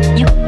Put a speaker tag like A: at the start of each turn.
A: 你。